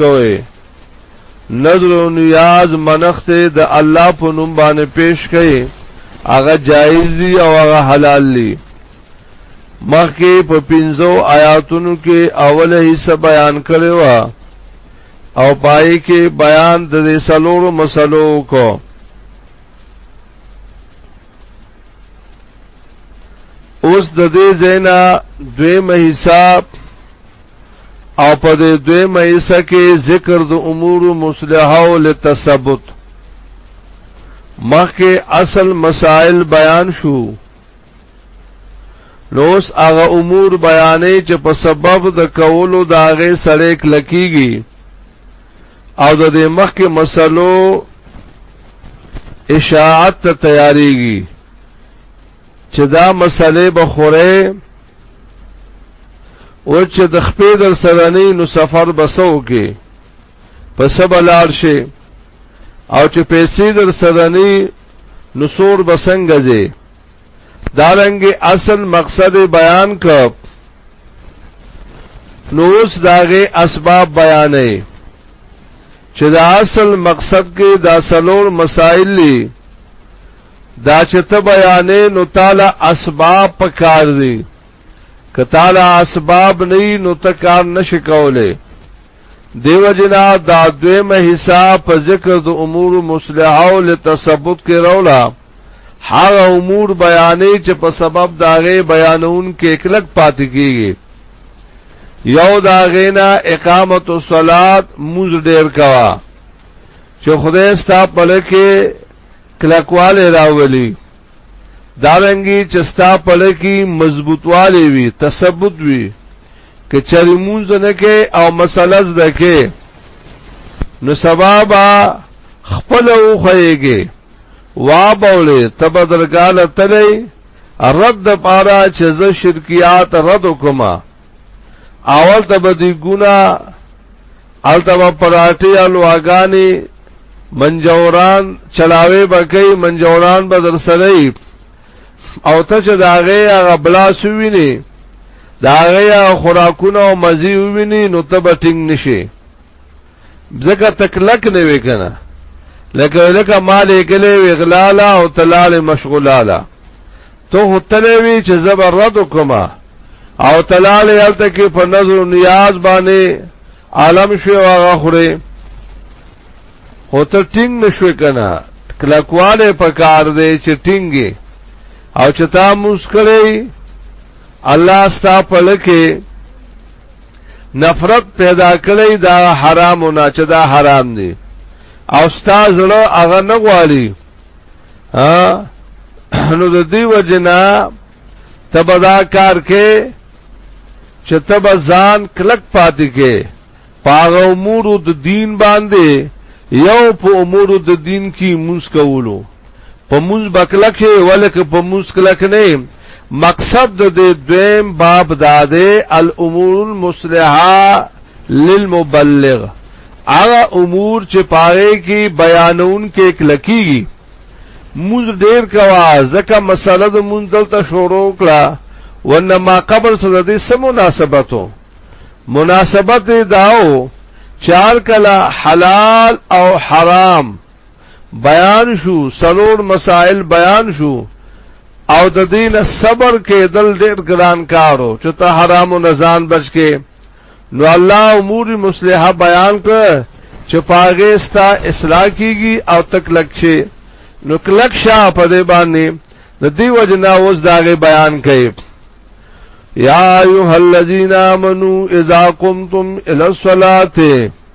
کوي نظر او نیاز منخت د الله په نوم باندې پیش کړي هغه جایز دي او هغه حلال دي مخکې په پنځو آیاتونو کې اوله حصہ بیان کړو او پای کې بیان د سلوړو مسلو کو اوس د دې زینا دوی مهیساب او په دې دوی مهیسه کې ذکر د امور مصلحه او لتثبت مخکې اصل مسائل بیان شو نوس هغه امور بیانې چې په سبب د کولو داغه سړې کلکیږي او د دې مخکې مسلو اشاعت ته تیاریږي چې دا مسلې به خوره او چې د خپې در سره نه نو سفر بسو کې په سبا لار شي او چې پیسې در سره نه نو سور بسنګځي دارنګ اصل مقصد بیان ک نوس داغه اسباب بیانې چې دا اصل مقصد کې دا سلور مسائل لی دا چې ته بیانې نو تعالی اسباب پکار دي که تعالی اسباب نه نو ته کار نشکولې دیو جنا دا دویمه حصہ په ذکر د امور مصلحه او لتثبت کې رولا هغه امور بیانې چې په سبب داغه بیانون کې کلک پاتې کیږي یو داغه نه اقامت الصلات موز ډیر کوا چې خدای ستا په لکه کلکواله راولي دارنګي چې ستا په لکی مضبوطوالی وي تثبت وي که چری مونږ نه کې او مسله زده کې نو سبابا خپل او خوېږي وا بوله تبدرګاله تلې رد پارا چې زه شرکیات رد کومه اول ته به دی ګنا الته به پراټي الواغانی منجوران چلاوي بکې منجوران به در سره او ته چې داغه هغه بلا سوینه داغه خوراکونه او مزي ویني نو ته به ټینګ نشي ځکه تکلک نه وی کنه لکه لکه مال ګلې وغلالا او تلال مشغولالا تو هتلې وی چې زبر رد کوما او تلال یلته کې په نظر نیاز باندې عالم شو هغه خوره هو ته ټینګ نشوي کنه کلکواله په کار دی چې ټینګي او چې تا مسکړی الله ستا په لکه نفرت پیدا کړی دا حرام نه چې دا حرام دی او استاد له هغه نه غواړي ها نو د دې وجنا تبدا کار کې چې تب ځان کلک پاتې کې پاغه امور د دین باندې یو په امور د دین کې موس کولو په موز بکلکه ولک په موز کلک نه مقصد د دې دویم باب داده الامور المصلحه للمبلغ هغه امور چې پاره کې بیانون کې کلکیږي موز ډیر کوا ځکه مسله د مونږ دلته شروع کړه ونما قبل سره دې سم مناسبتو مناسبت داو چار کلا حلال او حرام بیان شو سلور مسائل بیان شو او د دین صبر کې دل ډېر ګران کارو چې ته حرام او نزان بچ کې نو الله امور مصلحه بیان کړ چې پاګه ستا اصلاح کیږي او تک لکشه نو کلک شاه په دې باندې د دې وجنا اوس داغه بیان کړي یا ایها الذین آمنو اذا قمتم الی الصلاه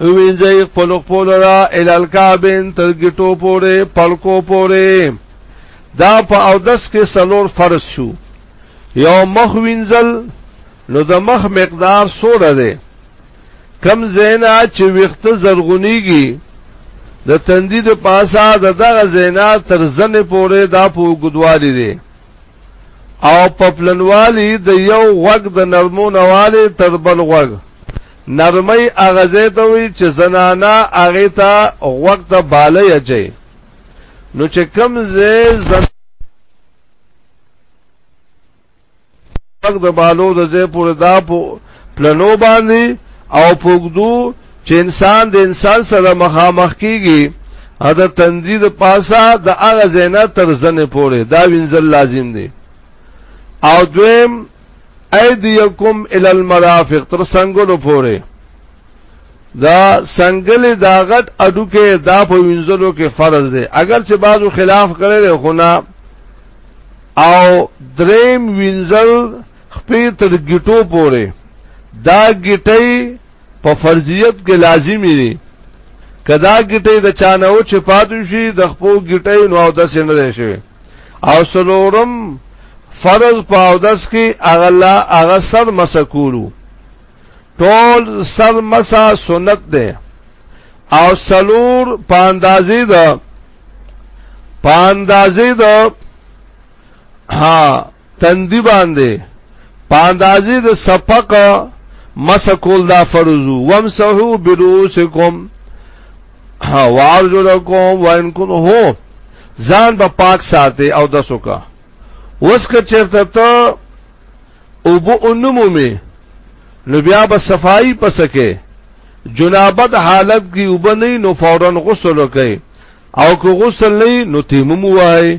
وینځي خپل خپل را ال الکابین تر ګټو پورې پلکو پورې دا په او دس کې سلور فرض شو یو مخ وینځل نو د مخ مقدار سوره ده کم زینا چې وخت زرغونیږي د تندې د پاسا د دغه زینا تر زنه پورې دا په ګدوالي دي او په پلنوالي د یو وګ د نرمو نواله تر بل وګ نرمۍ هغه ځای ته وي چې زنانا هغه ته وخت بالا یچي نو چې کم زه زن پک د بالو د زه پور دا په پلنو باندې او پوګدو چې انسان د انسان سره مخامخ کیږي ا د تندې د پاسا د هغه زینت تر زنه پورې دا وینځل لازم دی او دویم ایدیکم ال المرافق تر سنگلو پوره دا سنگل دا غټ اډو کې دا په وینځلو کې فرض دی اگر چې بعضو خلاف کړي له خونه او دریم وینځل خپې تر ګټو پوره دا ګټي په فرضیت کې لازمی دی کدا ګټې د چانه او چې پاتو شي د خپو ګټې نو او د سینې نه شي او سلورم فرض په او دس کې اغلا اغه سر مسکولو ټول سر مسا سنت ده او سلور په اندازې ده په اندازې ده ها تندی باندې پاندازې د سپق مسکول دا فرض وامسحو برؤسکم وارجلکم وان کن هو ځان په پاک ساتي او د سوکا اوس که چرته ته او بو انمو می نو بیا به صفائی پسکه جنابت حالت کی وبنی نو فورا غسل وکي او که غسل نه نو تیمم وای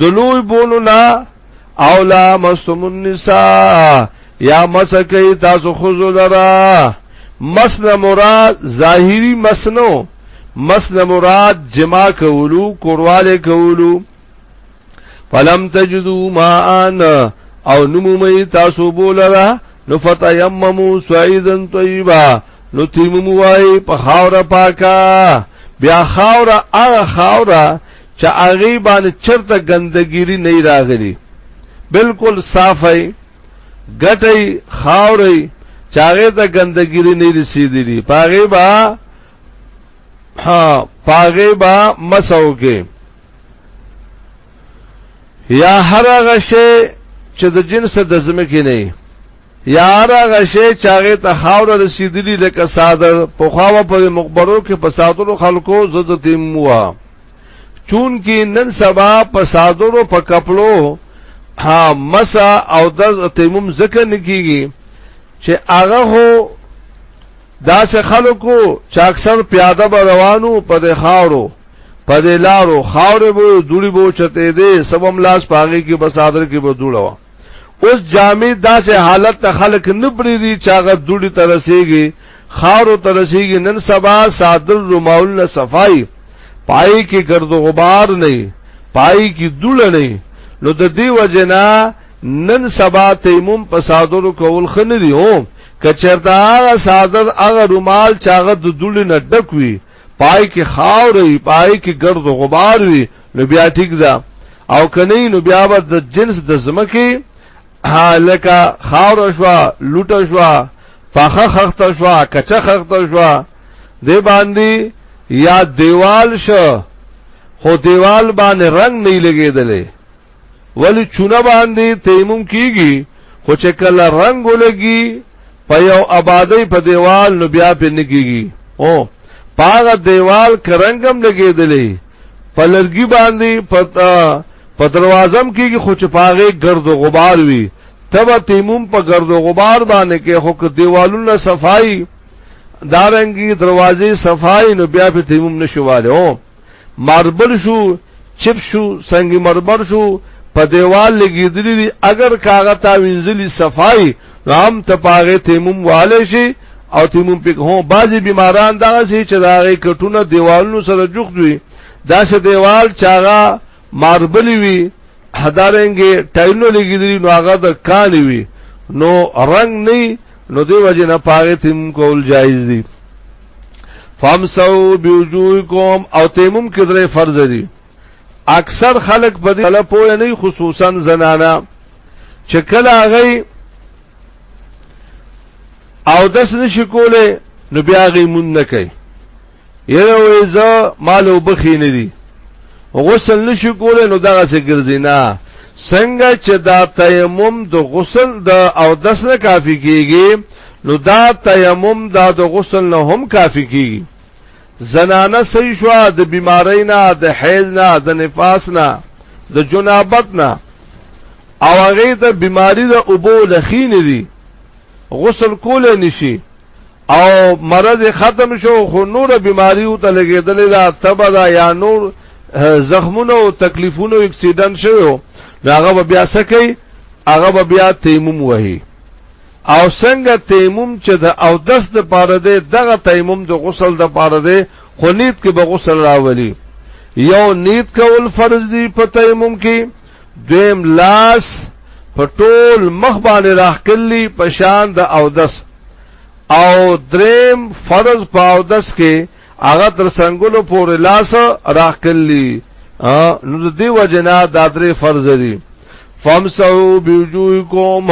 دلوی بونو نا اولا مستم النساء یا مسکی تاسو خزو لرا مسن مراد ظاهری مسنو مسن مراد جما کولو کورواله کولو فلم تجدو ما ان او نمومی تاسو بولرا نو فتیممو سعیدن طیبا نو تیممو وائی پا خاور پاکا بیا خاور اغا خاور چې هغه باندې چرته ګندګيري نه راغلي بالکل صافي ګټي خاوري چاغه ته ګندګيري نه رسیدلي پاغه با ها پاغه با مسوګه یا هر هغه شی چې د جنس د زمکه نه یار هغه شی چې هغه ته خاوره رسیدلی لکه صادر په خواوه په مقبرو کې په صادرو خلکو زړه تیموا چون کې نن سبا په صادرو په کپلو ها مسا او د تیمم ذکر نکېږي چې هغه هو دا چې خلکو چې اکثر پیاده به روانو په د خاورو په د لارو خاورې به دوړي بوچته دي سبم لاس پاږي کې بسادر کې به دوړوا اوس جامع داسې حالت ته خلق نه پریدي چې هغه دوړي ته رسیږي خارو ته رسیږي نن سبا صادر رومال نه صفای پای کې ګرد غبار نه پای کې دوړ نه نو د دې وجنا نن سبا تیمم په صادر کول خنري هو کچرتا هغه صادر هغه رومال چې هغه د دوړي نه ډک وي پای کې خاور وي پای کې ګرد غبار وي نو بیا ټیک ده او کني نو بیا به د جنس د زمکه لکه خاور شو لوټ شو پخه خخت شو کچه خخت شو دی باندې یا دیوال شو خو دیوال باندې رنگ نه لګیدلې ولی چونه باندې تیمم کیږي خو چې کله رنگ ولګي په یو آبادی په دیوال نو بیا په نګيږي او پاغه دیوال کرنګم لګیدلې په لرګي باندې پتا په دروازم کېږي خو چې پاغه گرد او غبار وي تبا تیمم په گرد او غبار باندې کې خو دیوالونه صفائی دارنګي دروازې صفائی نو بیا په تیمم نشواله او ماربل شو چپ شو سنگ مرمر شو په دیوال لګیدلی دی اگر کاغه تا وینځلی صفای رام ته پاغه تیمم والے شي او تیمم پک هو بعضی بیماران دا سي چې داغه کټونه دیوالونو سره جوخ دوی دا سه دیوال چاغه ماربلی وی هدارنګي ټایلو لګیدلی نو هغه د کالی وی نو رنگ نه نو دی وجه نه پاره تیم کول جایز دی فامسو بیوجوکم او تیمم کې درې فرض دي اکثر خلک په دې اړه پوه نه خصوصا زنانا چې کله هغه او دس نشي کوله نو بیا غي مون نه کوي یره وې زه مالو بخې نه دي غسل نشو کولای نو دغه څه ګرځي نه څنګه چې دا تیمم د غسل د او دس نه کافی کیږي نو دا تیمم دا د غسل نه هم کافی کیږي زنانه صحیح شو د بیماری نه د حیض نه د نفاس نه د جنابت نه او هغه د بیماری د اوبو لخین دي غسل کول نشي او مرض ختم شو خو نور بیماری او تلګیدلې دا تبه دا یا نور زخمونه او تکلیفونه او اکسیډنټ شوو هغه بیا سکی هغه بیا تیمم وهي او څنګه تیمم چې د او دس د پاره دی دغه تیمم د غسل د پاره دی خو نیت کې به غسل راولي یو نیت کول فرض دی په تیمم کې دویم لاس په ټول مخ باندې راخکلی په شان د او دس او دریم فرض پاودس کې هغه تر څنګهلو پورې لاس راخلی نو د دې وجنا د درې فرض دي فمسحو بوجوهکم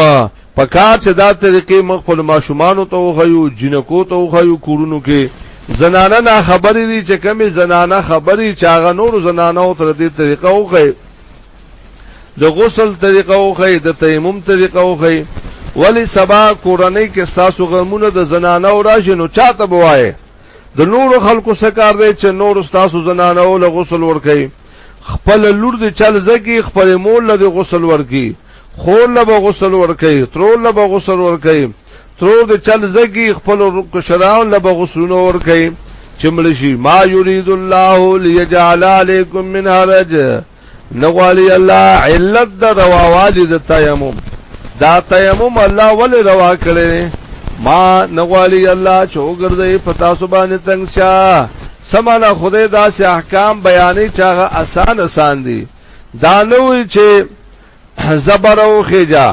پکار چې دا طریقې مخفل ماشومان ته وخیو جنکو ته وخیو کورونو کې زنانه نه خبرې دي چې کمی زنانه خبرې چاغه نور زنانه او تر دې طریقه وخی د غسل طریقه او خې د تیمم طریقه او خې ولی سبا کورنۍ کې تاسو غمونه د زنانه او راشي نو چاته بوای د نور خلکو سکار دی چې نور تاسو زنانه او له غسل ورکې خپل لور د چل زګي خپل مول له غسل ورکې خور له غسل ورکې ترور له غسل ورکې ترور د چل زګي خپل شراو له غسل ورکې چملشی ما یرید الله لیجعل علیکم من حرج نغوالی الله علت د رواوالی د تیمم دا تیمم الله ولې روا کړی ما نغوالی الله چې وګرځي پتا سبحانه تنگ شاه سمانا خدای دا سه احکام بیانې چاغه آسان آسان دي دا نوې چې زبر او خجا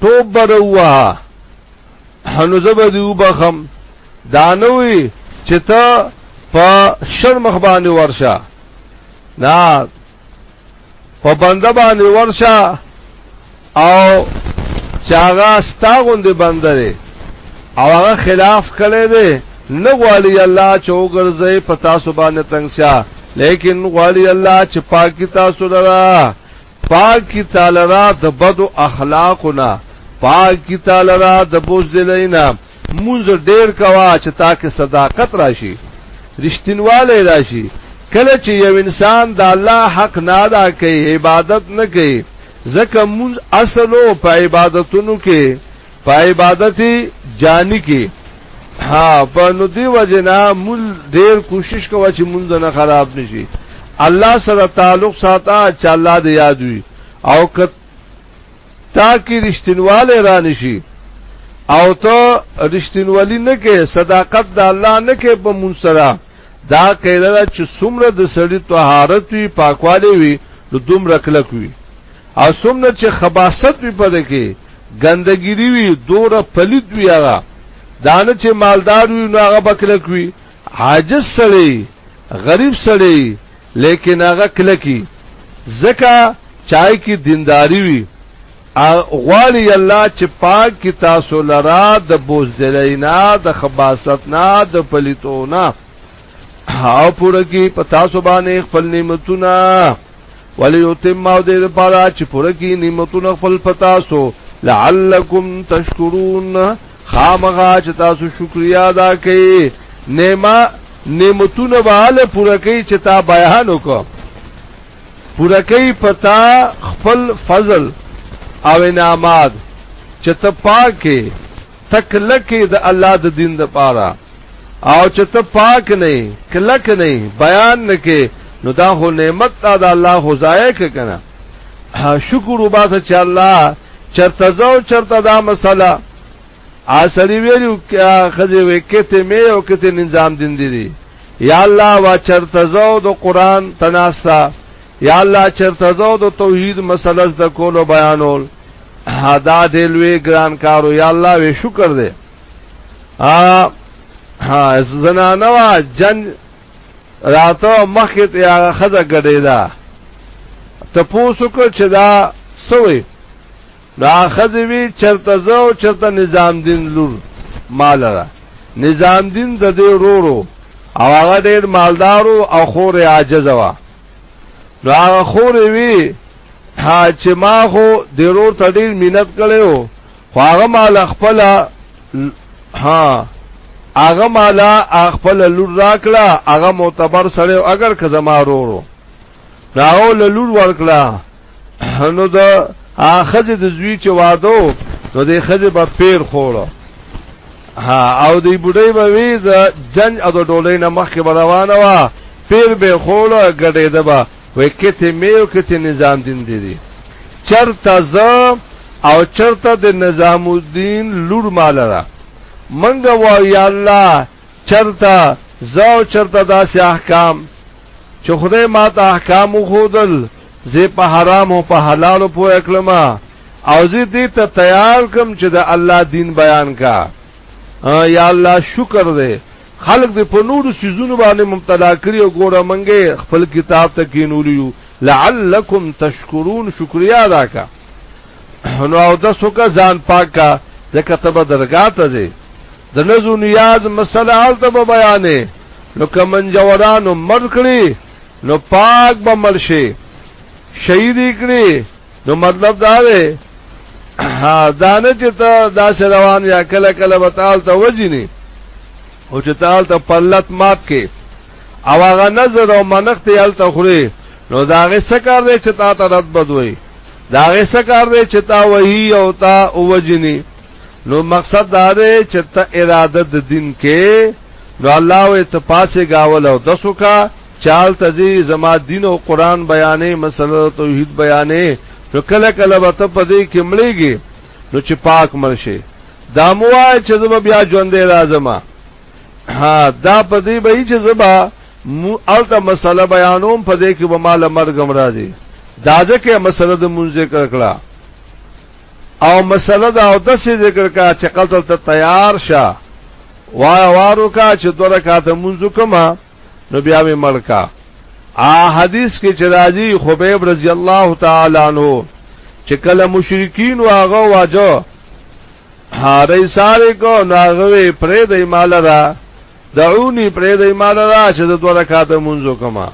ټوب بدوا نو زبر دی وبخم دانوي چې ته په شرم باندې ورشه نا په بنده باندې ورشه او چاغه ستاغوند بنده دی او هغه خلاف کړي دی نه غواړي الله چې وګرځي په تاسو باندې تنگسیا لیکن غواړي الله چې پاکي تاسو لرا پاکی تعالی را د بدو اخلاقنا پاکی تعالی را د بوزدلینا مونږ ډیر کوا چې تاکه صداقت راشي رښتینواله راشي کله چې یو انسان د الله حق نه ادا کوي عبادت نه کوي ځکه مونږ اصلو په عبادتونو کې په عبادت جانی کې ها په نو دی وجنا مول ډیر کوشش کوه چې مونږ نه خراب نشي الله سره تعلق ساته چې الله دې یاد وي او که تا کې رښتینواله را نشي او ته رښتینولی نه کې صداقت د الله نه کې په مون سره دا کېدل چې څومره د سړی طهارت وي پاکوالی وي نو دومره کلک وي او سمنه چې خباست وي پد کې ګندګيري وي دوره پلید وي هغه دانه چې مالدار وي نو هغه بکلک وي عاجز سړی غریب سړی لیکن هغه کلکی زکه چای کی دینداری وی غواړي الله چې پاک کی تاسو لرا د بوزدلینا د خباستنا د پلیتونا او پوره کی پتا سو باندې خپل نعمتونه ولی یتم او دې لپاره چې پوره کی نعمتونه خپل پتا سو لعلکم تشکرون خامغا چې تاسو شکریا ادا کړئ نعمه نعمتونه باندې پوره کی چې تا بیان وکړه پوره کی پتا خپل فضل او انعامات چې ته پاکه تکلکه د الله د دین د پاره او چې ته پاک نه کلک نه بیان نه کې نو دا هو نعمت دا د الله خدای کې کنه شکر وباسه چې الله چرته زو چرته دا مسله اصلي ویلو خځه وې کته مې او کته نظام دین دي یا الله وا چرته زو د قران تناستا یا الله چرته زو د توحید مسله د کولو بیانول دا دې لوی ګران کارو یا الله وی شکر دې ا ها زنانه وا جن راته مخه ته هغه خزه ګډې ده ته پوسو کو چې دا سوې دا خزه وی چرته زو چرته نظام دین لور مال را نظام دین د دې رورو او هغه ډېر مالدارو او خور عاجز وا دا خورې وی ها چې ما خو د رور ته ډیر مینت کړو خو هغه مال خپل ها هغه مال خپل لور راکړه هغه معتبر سره اگر که زما رورو راو لور ورکړه نو دا اخذ د زوی چې وادو نو د خزه په پیر خوړو ها او دی بډای به وی د جنگ او د ډولې نه مخکې روانه وا پیر به خوړو غډې دبا وې کته میو کته نظام دین دی, دی. چرته ز او چرته د نظام الدین لور مال را منګه و یا الله چرته زو چرته داسې احکام چې خدای ما ته احکام خودل زه په حرام او په حلال پوه کړم او زه دې ته تیار کوم چې د الله دین بیان کا یا الله شکر دې خلق دې په نورو سيزونو باندې مبتلا کړی او ګوره منګه خپل کتاب ته کینولیو لعلکم تشکرون شکریا ادا کا نو او د سوکا ځان پاکا د کتب درګه ته ځي د نزو نیاز مسله حال ته بیانې نو کمن جوړانو مر کړی نو پاک به مل شي شهید کړی نو مطلب دا دی ها دانه چې ته دا روان یا کله کله وتعال ته وجنی او چې تعال ته پلت مات کې او هغه نظر او منخت یې هلته خورې نو د هغې څه کار دی چې تا ته رد بد وایي د هغې څه کار دی چې تا وهي او تا ووجني نو مقصد دا دی چې ته اراده د دین کې نو الله وې ته پاسې گاول او دسو کا چال تزي زما دین او قران بیانې مسله توحید بیانې نو کله کله به ته په دې کې مړېږي نو چې پاک مرشه داموای چې زما بیا ژوندې راځم ها دا په دې به چې زبا الته مسله بیانوم په دې کې به مال مرګ مرا دي دا ځکه مسله د مونږ ذکر کړه او مسله دا او د څه ذکر کا چې قتل ته تیار شه وای وارو کا چې دوه رکعات مونږ کومه نو بیا می ملکا ا حدیث کې چې راځي خبیب رضی الله تعالی عنہ چې کله مشرکین واغه واجو هاري ساره کو ناغوي پرې د ایمال را دعونی پرې د ایمال را چې د دوه رکعات منځو کما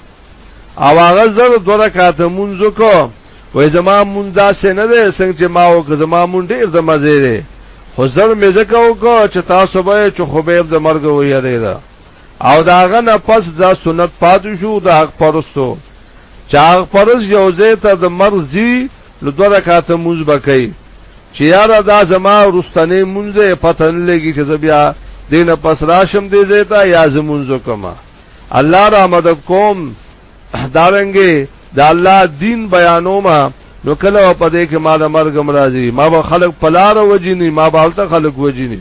او هغه زر دوه رکعات منځو کو وې زما مونږ دا سن نه څنګه چې ما او زما مونږ ډیر د مزه خو زر مې زکه وکړه چې تاسو به چې خبيب د مرګ وې یریدا او داغه نه پس دا سنت پاتې شو د حق پرستو چاغ پرس یو ځای ته د مرزي نو دوه رکعات مونږ بکای چې یاره دا زما رستنې مونږه پته نه لګي چې بیا دین پس راشم دې زیتا یا زمونږه کما الله را مدد کوم دارنګي دا الله دین بیانوما نو کله په دې کې ما د مرګ مرাজি ما به خلق پلار وجینی ما به خلق وجینی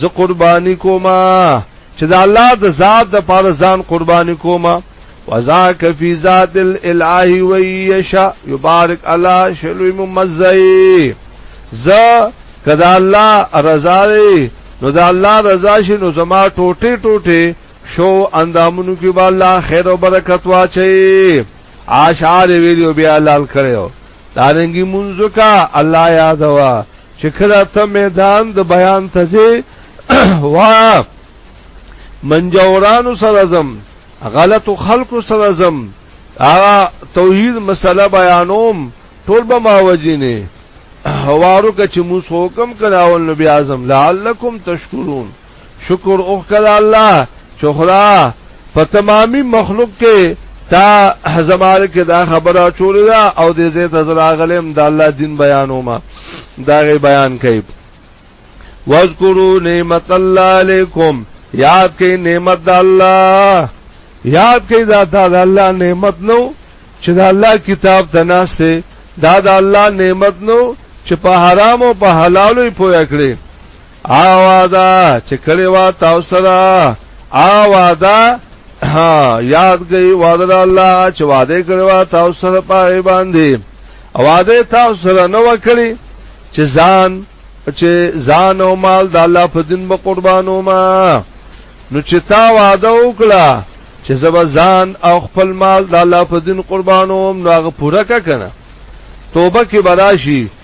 زه قرباني کوم چې د الله د ذات د پاره ځان قرباني کوم وذاک فی ذات الالهی و یشا یبارک علی شلوی ممزی ز کدا الله رضا دی نو دا الله رضا شي نو زما ټوټه ټوټه شو اندامونو کې به الله خیر او برکت واچي آشعار ویلو بیا لال کړو دارنګي منځو کا الله یاد وا چې کله ته میدان د بیان ته ځې وا منجورانو سره زم غلط خلق سره زم هغه توحید مسله بیانوم ټول به ما وجینه هوارو که چې موږ حکم کړه او نبی اعظم لعلکم تشکرون شکر اوکړه الله چې خدا په تمامي مخلوق کې تا زماره کې دا خبره چولې ده او دې زه ته زراغلم د الله دین بیانوما دا غي بیان کوي واذکروا نعمت الله علیکم یاد کئ نعمت د الله یاد کئ دا د الله نعمت نو چې د الله کتاب تناسته دا د الله نعمت نو چې په حرام او په حلالو پویا کړی آوادا چې کړي وا تاسو سره آوادا ها یاد گئی وعده الله چې وعده کړي وا تاسو سره پای باندې اواده تاسو سره نو کړی چې ځان چې ځان او مال د الله په دین به قربانو ما نو چې تا وعده وکړه چې زبا ځان او خپل مال د الله په دین قربانو نو هغه پوره کنه توبه کې براشي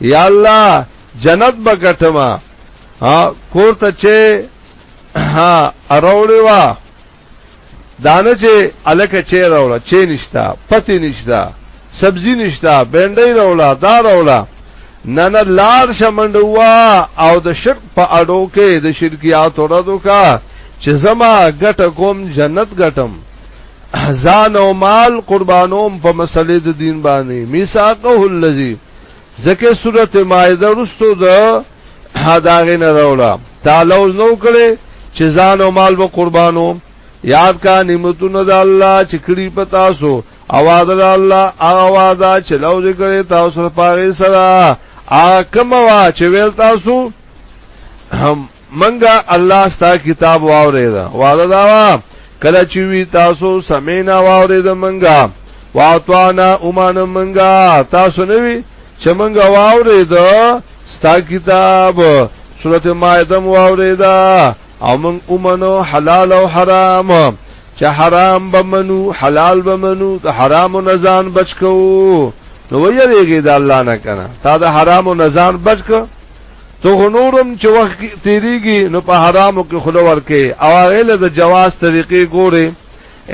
یا الله جنت بغټما کور ته چې ها اروړې وا دانه چې الکه چې راوړه چې نشتا پتی نشتا سبزی نشتا بینډۍ راوړه دا راوړه نه نه لار شمنډوا او د شرک په اډو کې د شرکیات ورادو کا چې زما ګټه کوم جنت ګټم ځان او مال قربانوم په مسلې د دین باندې میثاقه الذی ځکه سورت مائده رستو د داغه نه راوړه تعالی اوس نو کړي چې ځان او مال به قربانو یاد کا نعمتونه د الله چې کړي پتا سو اواز د الله اواز چې لوز کړي تاسو په سره ا کوم وا چې ویل تاسو هم منګه الله ستا کتاب واورید وعده دا وا کله چې وی تاسو سمینا واورید منګه واطعنا اومان منګه تاسو نه وی چې منګه واورید ستا کتاب سورته مائده واورید او من اومنو حلال او حرام چې حرام بمنو حلال بمنو د حرام او نزان بچکو نو ویریږي د الله نه کنه تا د حرام او نزان بچکو تو غنورم چې وخت تیریږي نو په حرامو کې خلو ورکه او هغه له د جواز طریقې ګوره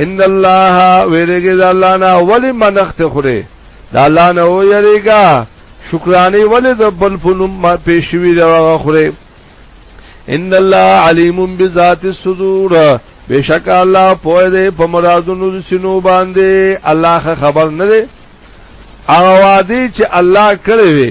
ان الله ویریږي د الله نه ولی منخت خوره د الله نه ویریږي شکرانه ولی د بل فنم پیشوي دا خوره ان الله علیم بذات الصدور بشک الله پوهه دې په مرادونو د سينو باندې الله خبر نه دی هغه وادي چې الله کړی وي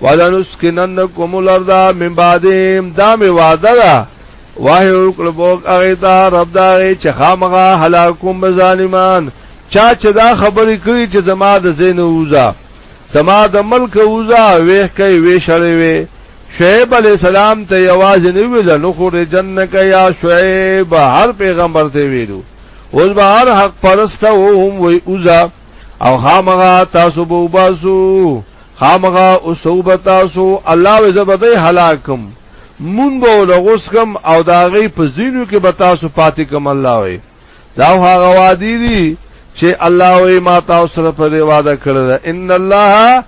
ولنسکننکم الارض من بعدهم دا می وعده ده وای وکړ بوک هغه ته رب دا چې خامغه هلاکوم ظالمان چا چې دا خبرې کړې چې زما د زین وزا زما د ملک وزا وې کوي وې شړې وې شعیب علی السلام ته یواز نه ویل نو خو جنک یا شعیب هر پیغمبر ته ویلو اوس به هر حق پرسته وهم وې وزا او خامغا تاسو بو باسو خامغا او صوبه تاسو الله وزبدای هلاکم مون به لغوس کم او داغي په زینو کې به تاسو پاتې کم الله وي دا هغه وادي دي چې الله وي ما تاسو سره په دې وعده کړل ان الله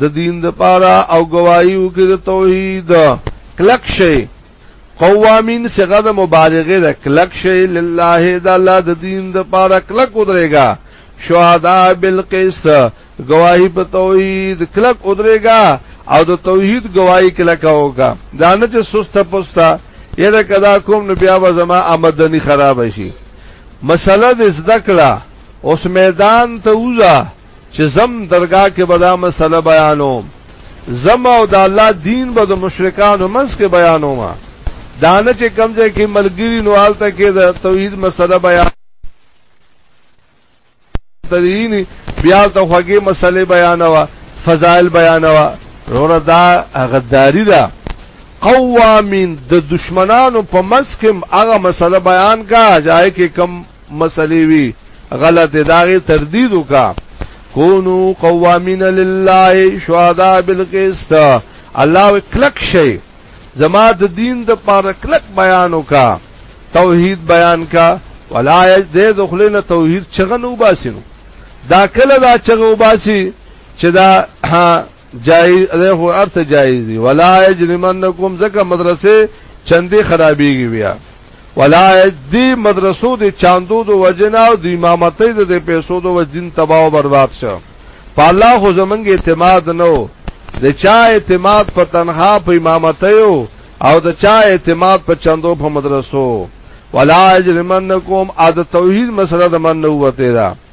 د دین د پاره او گواہی وکړي د توحید کلک شي قوامین څنګه د مبالغه د کلک شي لله د الله د دین د پاره کلک ودرېګا شهدا بالقسط گواہی په توحید کلک ودرېګا او د توحید گواہی کلک اوګا دانه چې سست پوستا یره کدا کوم نو بیا و زما آمدنی خراب شي مسله د زده کړه اوس میدان ته وځه چې زم درگاه کې به دا مسله بیانوم زم او د الله دین به د مشرکانو منځ کې بیانوم دانه چې کمزې کې ملګری نو حالته کې د توحید مسله بیان تدینی بیا ته خوږی مسله بیانوا فضائل بیانوا روره دا غداری ده قوامین د دشمنانو په مسکم هغه مسله بیان کا جای کې کم مسلې وی غلط داغه تردید وکا کونو قوامین لله شهدا بالقسط الله کلک شي زما د دین د پاره کلک بیان وکا توحید بیان کا ولا یجد دخلنا توحید چغنو باسنو دا کله دا چغو باسی چې دا جایز ده خو ارته جایز دی ولا یجرمنکم زکه مدرسې چندې خرابېږي بیا ولا دی مدرسو د چاندو د وجنا او د امامتۍ د پیسو د وجین تباہ او برباد شو په الله خو زمونږ اعتماد نو د چا اعتماد په تنها په امامتۍ او د چا اعتماد په چاندو په مدرسو ولا یجرمنکم ا د توحید مسله د من نوته ده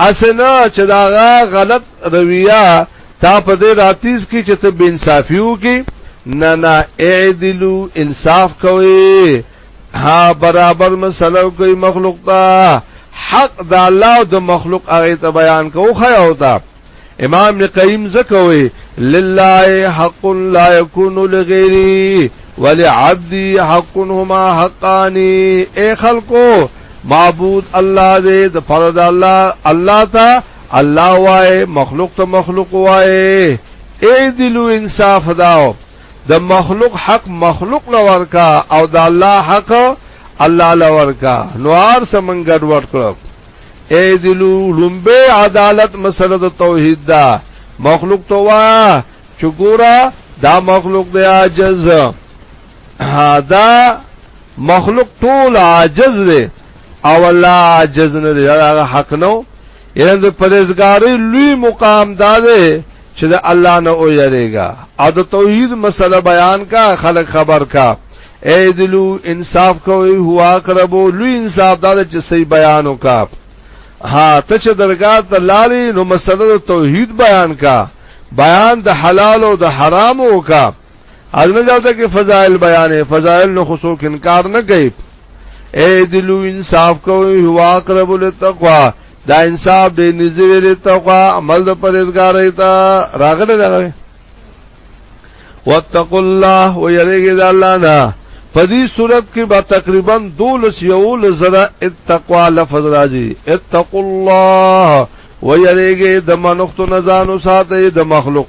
اسنه چې دا غلط رویه تا په دې راتیز کې چې ته بے انصافي وکي نه نه اعدلو انصاف کوي ها برابر مسلو کوي مخلوق ته حق د الله او د مخلوق هغه ته بیان کوو خیا او دا امام ابن قیم زکوي لله حق لا يكون لغيري ولعبدي حق هما حقاني اي خلقو معبود الله دې د فرد الله الله تا الله وای مخلوق ته مخلوق وای اے دلو انصاف داو د مخلوق حق مخلوق لور کا او د الله حق الله لور کا نوار سمنګډ ور کړو اے دلو لومبه عدالت مسله د توحید دا مخلوق تو وا چګورا دا مخلوق دی عاجز دا مخلوق ټول عاجز دی او الله عاجز نه دی هغه حق نو یعنی د پرېزګاری لوی مقام دا دی چې د الله نه او یریګا او د توحید مسله بیان کا خلق خبر کا اے دلو انصاف کوي هوا کربو لوی انصاف دا چې صحیح بیان وکا ها ته چې درگاه ته لالي نو مسله د توحید بیان کا بیان د حلال او د حرام وکا علم داوته کې فضائل بیان فضائل نو خصو کې انکار نه کوي اے دلو انصاف کوي هو اقرب للتقوا دا انصاف دې نزدې للتقوا عمل د پرهیزګارۍ ته راغله دا واتقوا الله ويرجى ذا الله نه په دې صورت کې به تقریبا 12 یول زرا اتقوا لفظ راځي اتقوا الله ويرګه د منختو نزانو ساته د مخلوق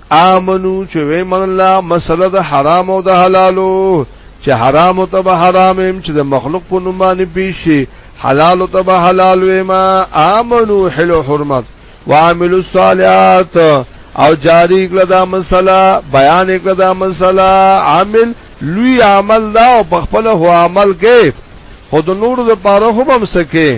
امنو چې وې من الله مسله د حرام او د حلالو چې حرام او تبه حرام هم چې د مخلوق په نوم باندې پیشي حلال او تبه حلال وې ما امنو حلو حرمت وعملوا الصالحات او جاری کړه دا مسله بیان کړه دا مسله عامل لوی عمل دا او په خپل هو عمل کې خود نور د پاره هم سکے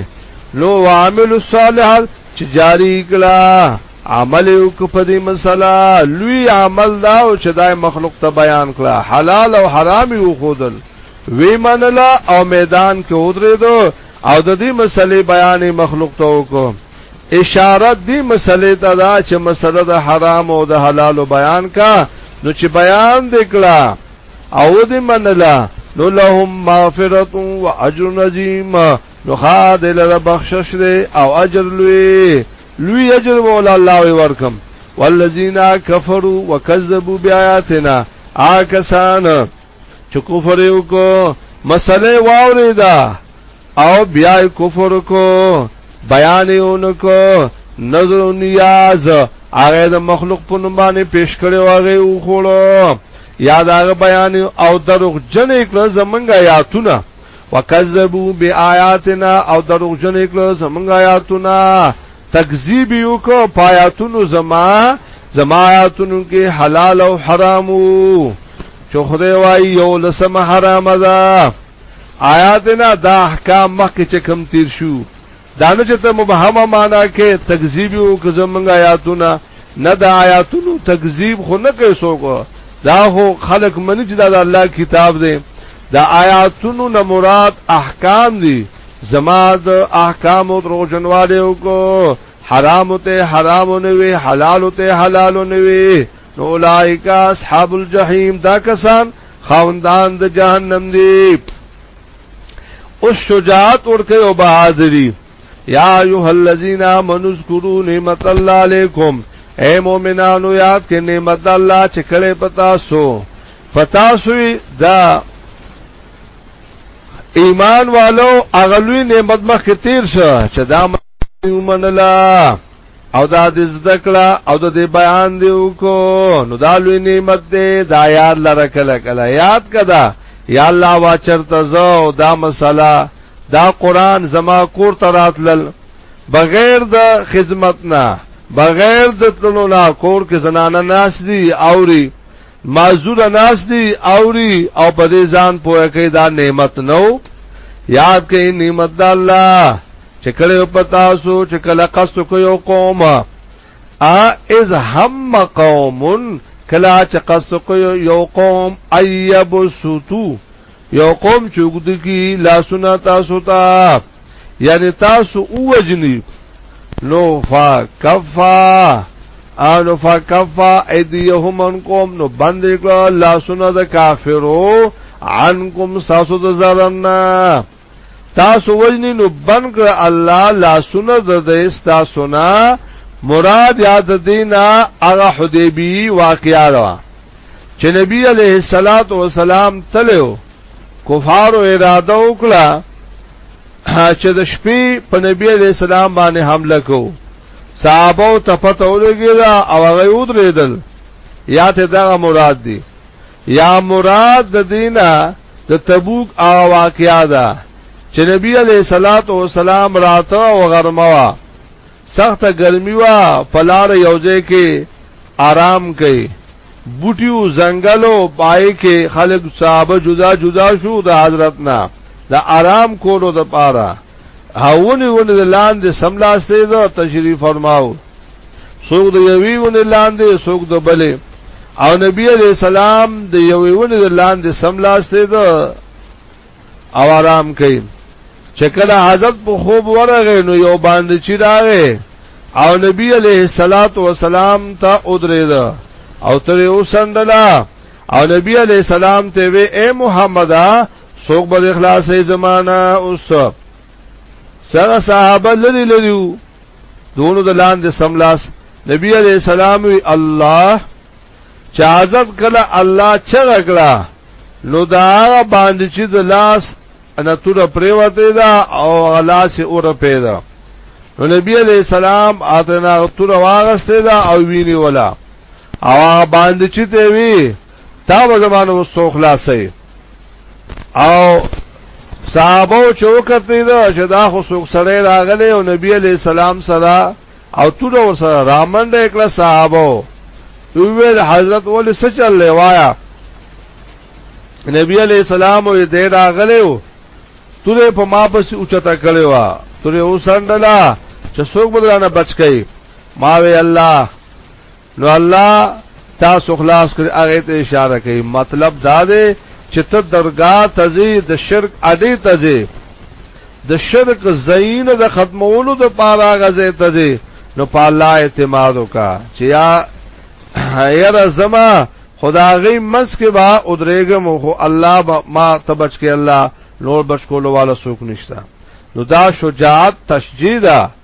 نو وعملوا الصالحات چې جاری کړه عمل یو کو په دې مسله لوی عمل دا او چې دای مخلوق ته بیان کړه حلال او حرام یو خودل وی منلا او میدان کې ودرې دو او د دې مسلې بیان مخلوق ته وکړو اشاره دې مسلې ته دا چې مسله د حرام او د حلال بیان کا نو چې بیان دکړه او دې منلا نو لهم مغفرت و اجر عظیم نو خاد له بخشش او اجر لوی لوی اجر مولا الله وی ورکم والذین کفروا وکذبوا بیااتنا آکسان چې کفر یو کو مسله واوري دا او بیا کفر کو بیان یو نکو نظر و نیاز هغه د مخلوق په نوم باندې پیش کړي واغه او خړو یاد هغه بیان او دروغ جن کړ زمنګ آیاتونه وکذبوا بیااتنا او دروغجن کړو زمونږ آیاتونه تکذیب یو کو پایاتونو زما زما آیاتونو کې حلال او حرامو چې خدای وایي یو لسم حرام ده آیاتنا دا احکام مخکې چې کم تیر شو دانه چې ته مبهمه معنا کې تکذیب او که زمنګ آیاتونه نه د آیاتونو تکذیب خو نه کوي څوک دا هو خلق منی چې دا د الله کتاب دی دا آیاتونو نه مراد احکام دي زما د احکام او دروژنواله او کو حرام ته حرام نه وي حلال ته حلال نه وي نو اولائک اصحاب الجحیم دا کسان خوندان د جهنم دي او شجاعت ورکه او بہادری یا ایها الذین آمنوا اذکروا نعمت الله علیکم اے مومنانو یاد کې نعمت الله چې کړه پتا سو پتا سوی دا ایمان والو اغلوی نعمت مخ تیر شو چې دا ومنلا او دا د زدکړه او د دې بیان دی وکړو نو دا لوی نعمت دی دا یاد لره کله کله یاد کدا یا الله وا چرته زو دا مسله دا قران زما کور ته راتلل بغیر د خدمت نه بغیر د تلو نه کور کې زنانه ناس دي اوري معذور ناس دی اوری او په دې ځان پوهه کې دا نعمت نو یاد کې نعمت د الله چې کله په تاسو چې کله قصد کو یو قوم ا از هم قوم کله چې قصد کو یو قوم ایب سوتو یو قوم چوګد کی لاسونه تاسو ته یعنی تاسو اوجنی نو فکفا انو فکفا ایدیهم انکم نو بند کړه لاسونه د کافرو عنکم ساسو د زرنا تاسو وجنی نو بند کړه الله لاسونه د دې تاسو نه مراد یاد دینا هغه حدیبی واقعا چې نبی علیه الصلاۃ والسلام تلو کفار اراده وکړه چې د شپې په نبی علیه السلام باندې حمله کو صحابه ته پته ولګی دا او هغه ودرېدل یا ته دا مراد دی یا مراد د دینه د تبوک او واقعیا ده چې نبی علیہ الصلات والسلام راته او غرموا سخت ګرمي وا پلار یوځه کې آرام کوي بوټیو زنګلو پای کې خلق صحابه جدا جدا شو د حضرت نه د آرام کولو د پاره هاونی ونه د لاندې سملاسته ده تشریف فرماو څوک د یوی ونه لاندې څوک د بلې او نبی علیہ السلام د یوی ونه د لاندې سملاسته ده او آرام کوي چې کله حضرت په خوب ورغی نو یو باندې چې راغی او نبی علیه الصلاۃ والسلام ته ودرېد او تر یو سندلا او نبی علیه السلام ته وی اے محمد سوق به اخلاصې زمانہ اوس سره صحابه لری لریو دونو د لاندې سملاس نبی علیہ السلام وی الله چې حضرت کله الله چغه کړه نو دا هغه باندې چې د لاس انتور پریوته دا او غلاس اور پیدا نو نبی علیہ السلام اتنا تور واغسته دا او ویني ولا او باندې چې ته وی تا به زمانه وسو خلاصې او صحابه چوکته دا چې دا خو څوک سره راغله او نبی علیہ السلام سره او توره ور سره رامنډه کړه صحابه ویل حضرت ول سچل لوایا نبی علیہ السلام یې دې راغلو توره په ما پس اوچتا کړو وا توره اوسندلا چې څوک بدرانه بچ کئ ما وی الله نو الله تاسو خلاص کړ هغه ته اشاره کوي مطلب دا دی چې ته درگاه تزي د شرک اډې تزي د شرک زین د ختمولو د پاره غزه تزي نو په الله اعتماد وکا چې یا یره زما خدا غي مس کې با ادرېګم خو الله با ما تبچ کې الله نور بچ کولو والا سوک نشتا نو دا شجاعت تشجیدا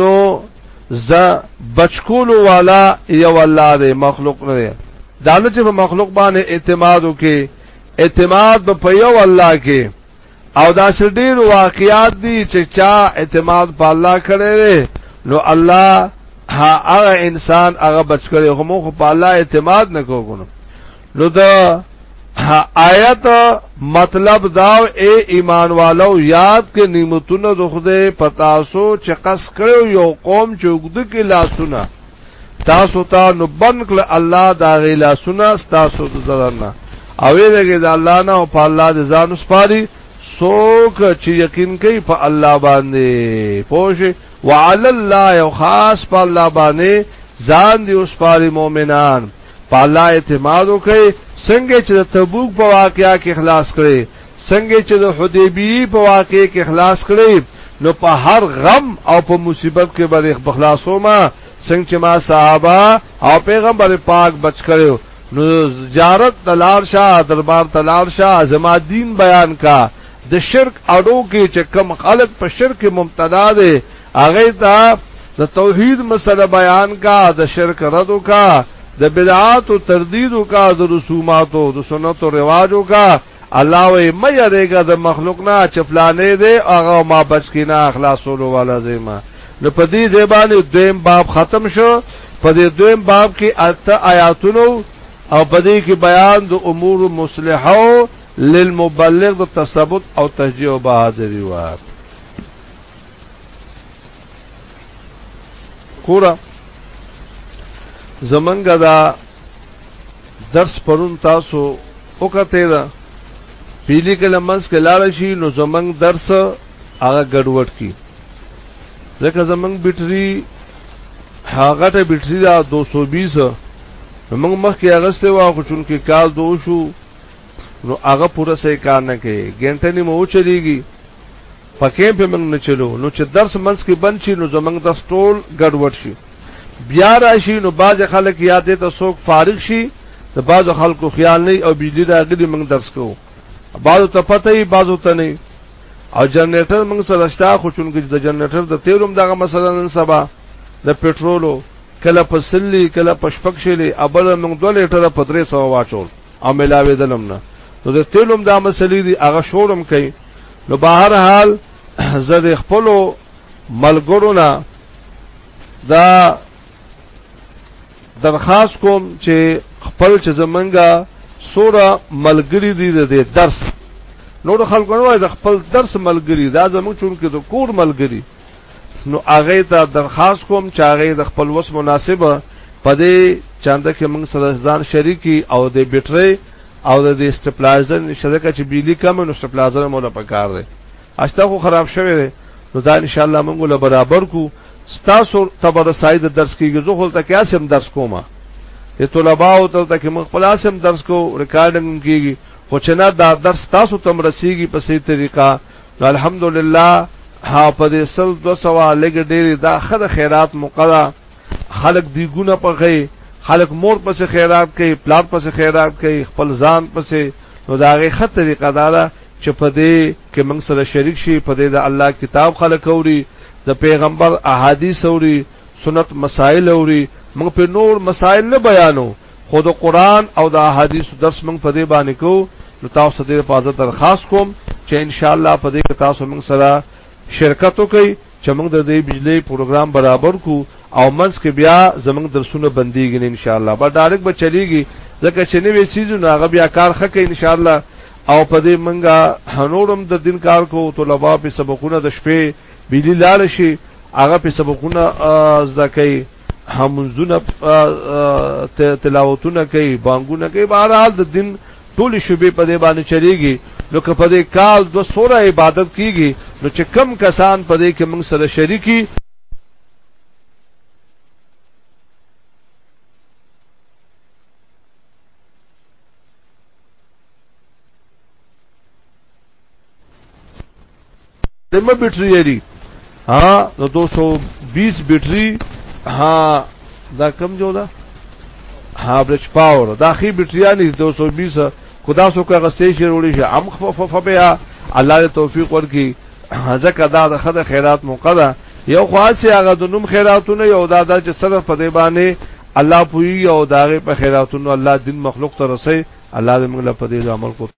نو ز بچکول والا یو الله دی مخلوق نه دی دا نه چې په مخلوق باندې اعتماد وکي اعتماد په یو الله کې او دا سر ډیر واقعیات دي چې چا اعتماد په الله کړي نو الله هغه انسان هغه بچ کړي هم خو په الله اعتماد نه کوو نو دا آیت مطلب داو اے ایمان والو یاد کې نعمتونه د خدای پتاسو چې قص کړو یو قوم چې وګد کې لاسونه تاسو ته نو بنکل الله دا غی لاسونه تاسو ته زرنا او دغه د الله نه او په الله د ځان وسپاري سوک چې یقین کوي په الله باندې پوه وعلى الله او خاص په الله باندې ځان دی وسپاري مؤمنان په الله اعتماد وکړي څنګه چې د تبوک په واقعیا کې خلاص کړي څنګه چې د حدیبی په واقعې کې خلاص کړي نو په هر غم او په مصیبت کې باندې بخلاصو ما څنګه چې ما صحابه او پیغمبر پاک بچ کړو نو زیارت تلار شاه دربار تلار شاه زما دین بیان کا د شرک اډو کې چې کم خلق په شرک مبتلا دي هغه ته د توحید مسله بیان کا د شرک رد کا د بدعات او تردید کا د رسومات او د سنت او رواجو کا الله وې مې یریګه د مخلوق نه چفلانې دې هغه ما بچ کینا اخلاصولو والا زما نو په دې زبانه دویم باب ختم شو په دې دویم باب کې اته آیاتونو او په دې کې بیان د امور مصلحو للمبلغ د تثبت او تشجیع او بهادری وه کورا زمنګ دا درس پرون تاسو وکته دا پیلی کله منس کې لاړ شي نو زمنګ درس هغه ګډوډ کی ځکه زمنګ بیټری هغه ته بیټری دا 220 موږ مخکې اغسته وا خو چون کې کال دو شو نو هغه پوره سې کار نه کوي ګنټه نیمه و چلیږي په کیمپ موږ نه چلو نو چې درس منځ کې بند شي نو زمنګ د سټول ګډوډ شي بیا راشي نو باز خلک یادې ته څوک فارغ شي د باز خلکو خیال نه او بجلی راغلي موږ درس کوو باز ته پته یي باز ته نه او جنریټر موږ سره شته خو چونګې د جنریټر د تیلوم دغه مثلا نن سبا د پټرولو کله په سلی کله په شپک شلی ابل موږ 2 لیټر په 300 واچول او ملاوي دلم نه نو د تیلوم دا مسلې دي هغه شورم کوي نو بهر حال زه د خپل ملګرو نه دا درخواست کوم چې خپل چې زمونږه سوره ملګری دي د درس نور خلکو نه وای د خپل درس ملګری دا زمونږ چون کې د کور ملګری نو هغه ته درخواست کوم چې هغه د خپل وس مناسبه پدې چانده کې موږ سره ځان شریکی او د بیټری او د استپلایزر شرکت چې بجلی کم نو استپلایزر مولا پکار دی اشته خو خراب شوی دی نو دا ان شاء الله موږ له برابر کو ستاسو تبر ساید درس کیږي زه خپل ته کیا سم درس کومه ته طلباء او ته ته موږ خپل سم درس کو ریکارډینګ کیږي خو چې نه دا درس تاسو تم رسیږي په سي طریقه نو الحمدلله ها په دې سل دو سوا لګ ډېری دا خد خیرات مقدا خلق دی ګونه پخې خلق مور پس خیرات کوي پلار پس خیرات کوي خپل ځان پس نو داغه خط طریقه دا ده چې په دې کې موږ سره شریک شي په دې د الله کتاب خلق اوري د پیغمبر احادیث اوري سنت مسائل اوري موږ په نور مسائل نه بیانو خو د قران او د احادیث درس موږ په دې باندې کو نو تاسو دې په ځای درخواست کوم چې ان شاء الله په دې کې تاسو موږ سره شرکت وکړي چې موږ د دې بجلی پروګرام برابر کو او منځ کې بیا زموږ درسونه بنديږي ان شاء الله به ډایرک به چلیږي ځکه چې نوې سیزون هغه بیا کار خکې ان شاء الله او په دې منګه هنورم د دین کار کو طلبه په سبقونه د شپې بجلی لاله شي هغه په سبقونه زده کوي همزونه تلاوتونه کوي بانګونه کوي بهر حال د دین ټول شوبې په دې باندې چریږي نو که په دې کال دو سوره عبادت کیږي نو چې کم کسان په دې کې موږ سره شریکي دمه بیټری لري ها نو 220 بیټری ها دا کم جو دا ها برچ پاور دا خي بیټریانی 220 خدا سو کا غستې شي وروړي شي ام خفف بیا الله توفیق ورکي ځکه دا د خدای خیرات موقع ده یو خاصه هغه د نوم خیراتونه یو دا د صرف په دی باندې الله پوي او داغه په خیراتونو الله دین مخلوق ته رسي الله دې موږ له پدې عمل کو